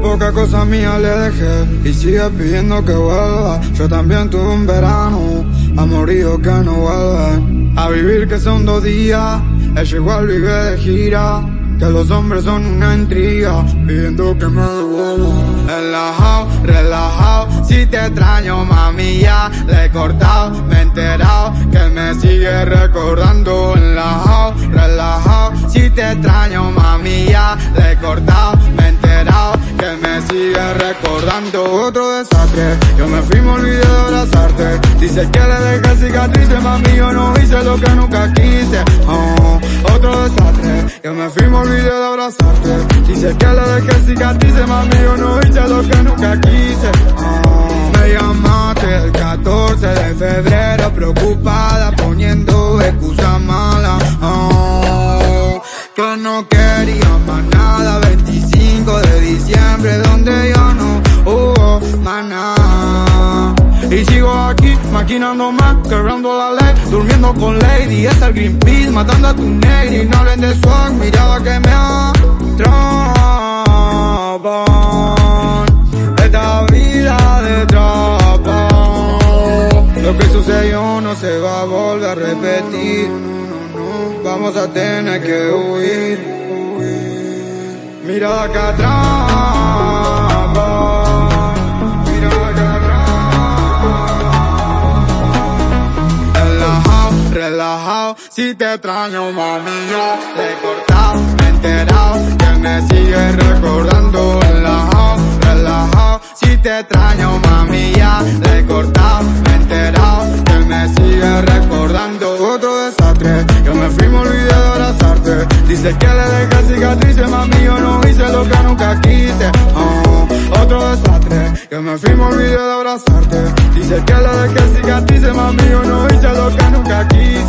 Poca cosa mía le dejé y sigue pidiendo que vuelva. Yo también tuve un verano, amorío que no vuelve. A vivir que son dos días, ella igual vive de gira. Que los hombres son una intriga, pidiendo que me devuelva. Relajado, relajado, si te extraño mami ya le he cortado, me he enterado que me sigue recordando. Relajado, relajado, si te extraño mami ya le he cortado, me he enterado que me sigue recordando. Otro desastre, yo me fui, me olvidé de abrazarte. Dice que le dejé cicatrices, mami yo no hice lo que nunca quise. Oh, otro desastre, yo me fui, me olvidé de abrazarte. Dice que le dejé cicatrices, mami yo no hice lo que nunca quise. Oh, me llamaste el 14 de febrero, preocupada, poniendo excusas malas. Oh, que no quería Y sigo aquí, maquinando más, quebrando la ley, durmiendo con Lady, es el Greenpeace, matando a tu negro y no hablen de swag, mirada que me atrapan. Esta vida de trapa, lo que sucedió no se va a volver a repetir. Vamos a tener que huir. Mira acá atrapa. Relajado. Si te extraño, mami, yo le he cortado. Me he enterado que me sigue recordando. Relajado, relajado. Si te extraño, mami, ya le he cortado. Me he enterado que me sigue recordando. Otro desastre. Yo me fui, me olvidé de abrazarte. Dice que le dejé cicatrices, mami, yo no hice lo que nunca quise. Oh, otro desastre. Yo me fui, me olvidé de abrazarte. Dice que le dejé cicatrices, mami, yo no hice lo que nunca quise.